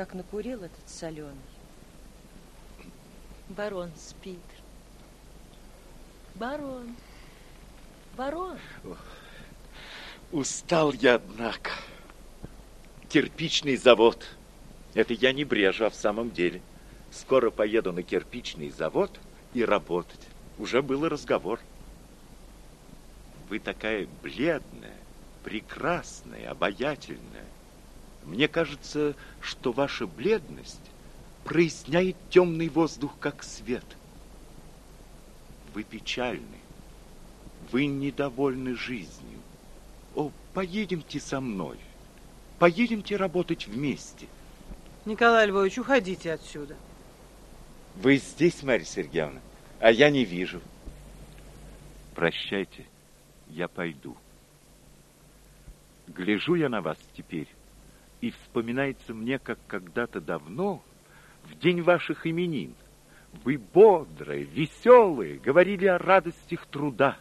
как накурил этот соленый. Барон спит. Барон. Барон. Устал я, однако. Кирпичный завод. Это я не брежу, а в самом деле. Скоро поеду на кирпичный завод и работать. Уже был разговор. Вы такая бледная, прекрасная, обаятельная. Мне кажется, что ваша бледность проясняет темный воздух, как свет. Вы печальны, вы недовольны жизнью. О, поедемте со мной, поедемте работать вместе. Николай Львович, уходите отсюда. Вы здесь, Марья Сергеевна, а я не вижу. Прощайте, я пойду. Гляжу я на вас теперь, и вспоминается мне, как когда-то давно, в день ваших именин, вы бодрые, веселые, говорили о радостях труда.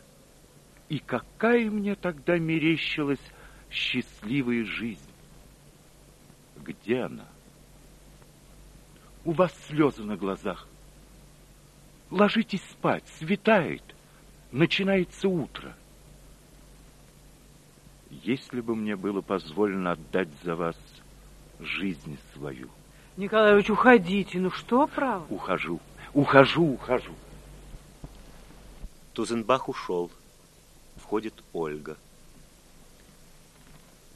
И какая мне тогда мерещилась счастливая жизнь. Где она? У вас слезы на глазах. Ложитесь спать, светает, начинается утро. Если бы мне было позволено отдать за вас жизнь свою. Николаевич, уходите, ну что право? Ухожу, ухожу, ухожу. Тузенбах ушел. Входит Ольга.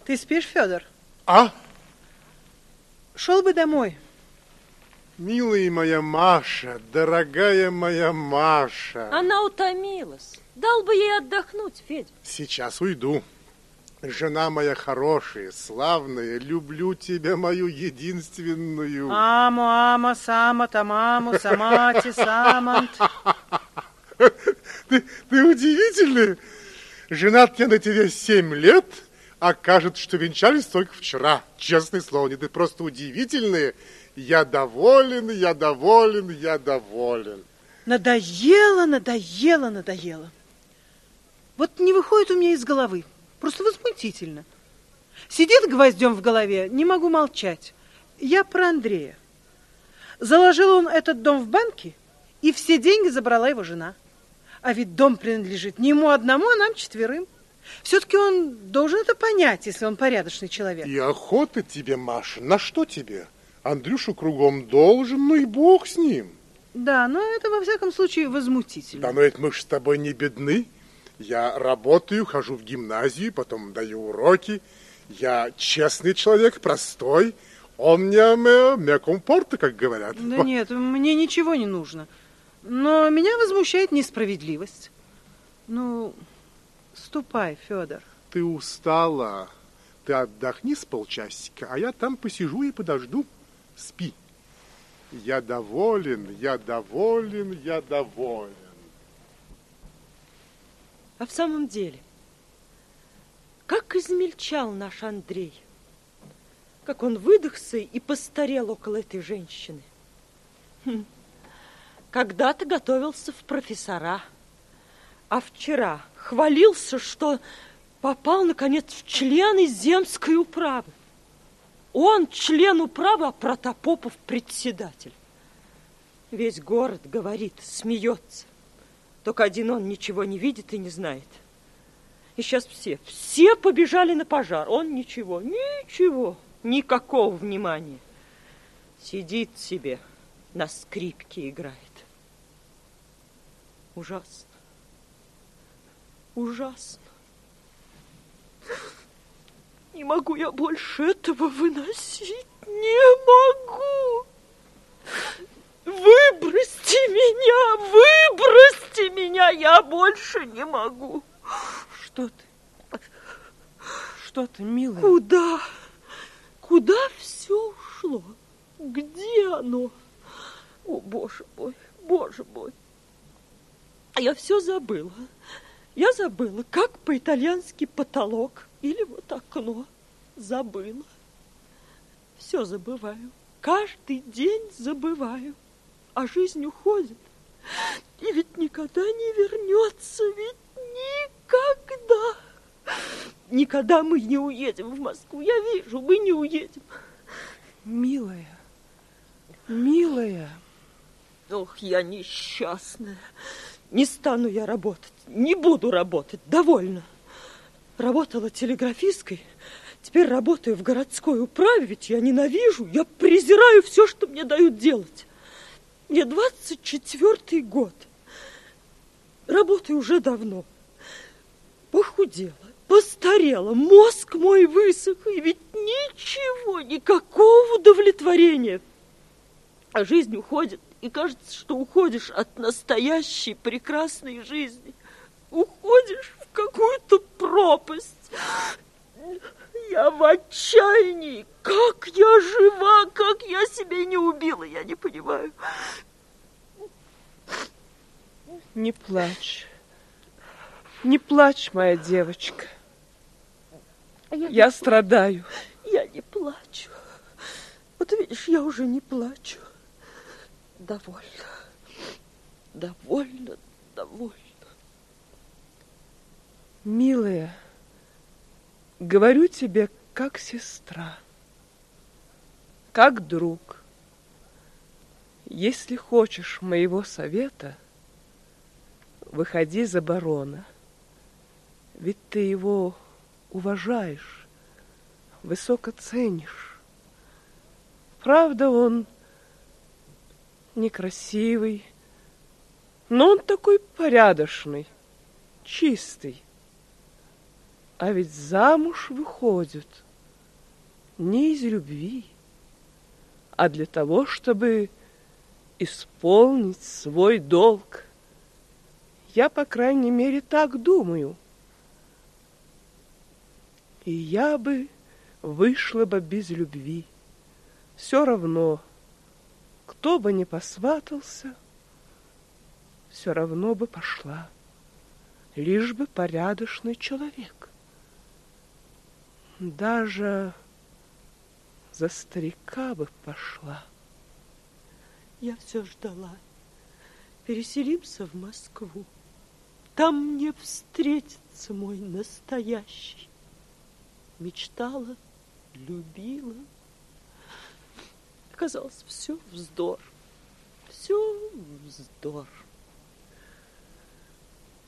Ты спишь, Федор? А? Шел бы домой. Милая моя Маша, дорогая моя Маша. Она утомилась. Дал бы ей отдохнуть, Федя. Сейчас уйду. Жена моя хорошая, славная, люблю тебя, мою единственную. Аму, ама, сама, тамаму, самати, самант. Ты, ты удивительный. Женат я на тебе семь лет, а кажется, что венчались только вчера. Честное слово, не ты просто удивительные. Я доволен, я доволен, я доволен. Надоело, надоело, надоело. Вот не выходит у меня из головы. Просто возмутительно. Сидит гвоздем в голове, не могу молчать. Я про Андрея. Заложил он этот дом в банке, и все деньги забрала его жена. А ведь дом принадлежит не ему одному, а нам четверым. Все-таки он должен это понять, если он порядочный человек. И охота тебе, Маша, на что тебе? Андрюшу кругом должен, ну и бог с ним. Да, но это во всяком случае возмутительно. Да, но ведь мы ж с тобой не бедны. Я работаю, хожу в гимназию, потом даю уроки. Я честный человек, простой. Он мне me комфорта, как говорят. Да нет, мне ничего не нужно. Но меня возмущает несправедливость. Ну, ступай, Федор. Ты устала. Ты отдохни с полчасика, а я там посижу и подожду. Спи. Я доволен, я доволен, я доволен. А в самом деле, как измельчал наш Андрей. Как он выдохся и постарел около этой женщины. Хм. Когда-то готовился в профессора, а вчера хвалился, что попал, наконец, в члены земской управы. Он член управы, а Протопопов председатель. Весь город говорит, смеется. Только один он ничего не видит и не знает. И сейчас все, все побежали на пожар. Он ничего, ничего, никакого внимания. Сидит себе, на скрипке играет. Ужасно. Ужасно. Не могу я больше этого выносить. Не могу. Выбросьте меня, выбросьте меня, я больше не могу. Что ты? Что ты, милая? Куда? Куда все ушло? Где оно? О, боже мой, боже мой. А я все забыла. Я забыла, как по-итальянски потолок или вот окно. Забыла. Все забываю. Каждый день забываю. А жизнь уходит. И ведь никогда не вернется. Ведь никогда. Никогда мы не уедем в Москву. Я вижу, мы не уедем. Милая, милая. Ох, я несчастная. Не стану я работать, не буду работать, довольно. Работала телеграфисткой, теперь работаю в городской управе, ведь я ненавижу, я презираю все, что мне дают делать. Мне 24 год. Работаю уже давно. Похудела, постарела, мозг мой высох, и ведь ничего, никакого удовлетворения. А жизнь уходит, и кажется, что уходишь от настоящей прекрасной жизни. Уходишь в какую-то пропасть. Я в отчаянии. Как я жива, как я себя не убила, я не понимаю. Не плачь. Не плачь, моя девочка. Я, Я страдаю. я не плачу. Вот видишь, я уже не плачу. Довольно. Довольно, довольно. Милая, говорю тебе как сестра, как друг. Если хочешь моего совета, выходи за барона. Ведь ты его уважаешь, высоко ценишь. Правда, он некрасивый, но он такой порядочный, чистый. А ведь замуж выходит не из любви, а для того, чтобы исполнить свой долг. Я, по крайней мере, так думаю. И я бы вышла бы без любви. Все равно, кто бы ни посватался, все равно бы пошла, лишь бы порядочный человек. Даже за старика бы пошла. Я все ждала. Переселимся в Москву. Там мне встретится мой настоящий. Мечтала, любила. Оказалось, все вздор. Все вздор.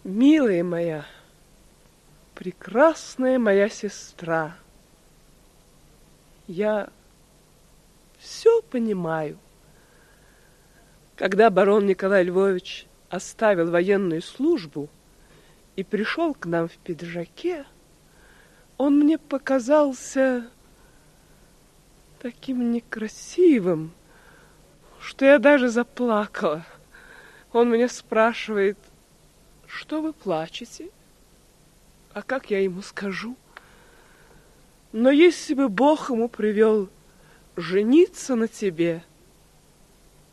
Милая моя, прекрасная моя сестра, я все понимаю. Когда барон Николай Львович оставил военную службу и пришел к нам в пиджаке, он мне показался таким некрасивым, что я даже заплакала. Он меня спрашивает, что вы плачете? А как я ему скажу? Но если бы Бог ему привел жениться на тебе,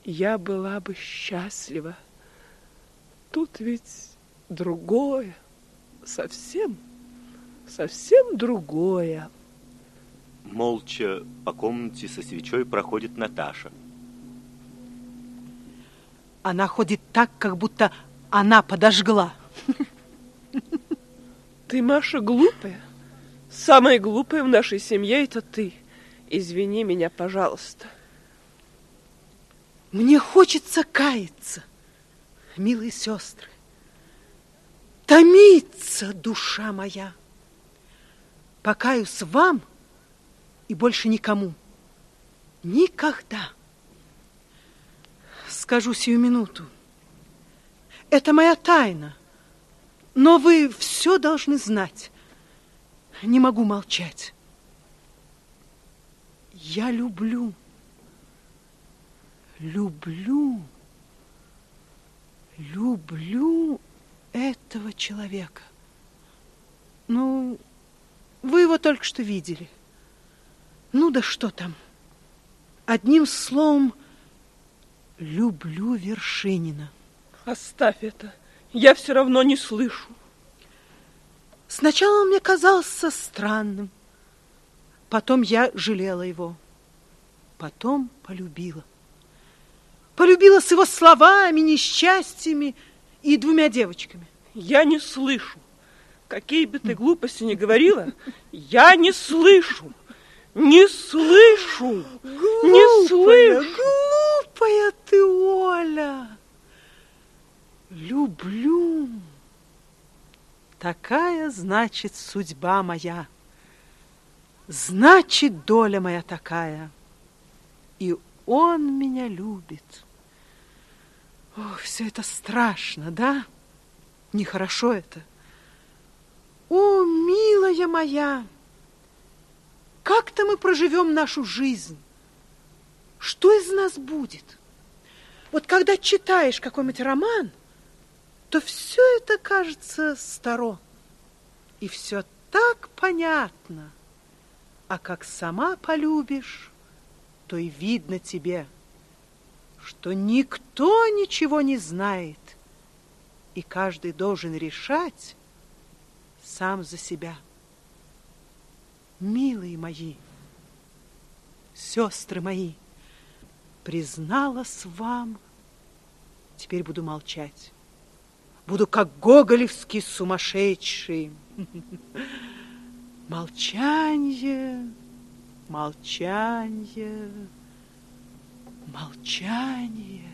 я была бы счастлива. Тут ведь другое, совсем, совсем другое. Молча по комнате со свечой проходит Наташа. Она ходит так, как будто она подожгла. Ты, Маша, глупая. Самая глупая в нашей семье это ты. Извини меня, пожалуйста. Мне хочется каяться, милые сестры. Томится душа моя. Покаюсь вам и больше никому. Никогда. Скажу сию минуту. Это моя тайна. Но вы все должны знать. Не могу молчать. Я люблю. Люблю. Люблю этого человека. Ну, вы его только что видели. Ну да что там. Одним словом, люблю Вершинина. Оставь это. Я все равно не слышу. Сначала он мне казался странным. Потом я жалела его. Потом полюбила. Полюбила с его словами, несчастьями и двумя девочками. Я не слышу. Какие бы ты глупости ни говорила, я не слышу. Не слышу. Глупая, Слышь? глупая ты, Оля. Люблю. Такая, значит, судьба моя. Значит, доля моя такая. И он меня любит. Ох, все это страшно, да? Нехорошо это. О, милая моя, как-то мы проживем нашу жизнь. Что из нас будет? Вот когда читаешь какой-нибудь роман, то все это кажется старо. И все так понятно. А как сама полюбишь, то и видно тебе, что никто ничего не знает, и каждый должен решать сам за себя. Милые мои, сестры мои, призналась вам, теперь буду молчать. Буду как гоголевский сумасшедший. Молчанье, молчанье, молчанье.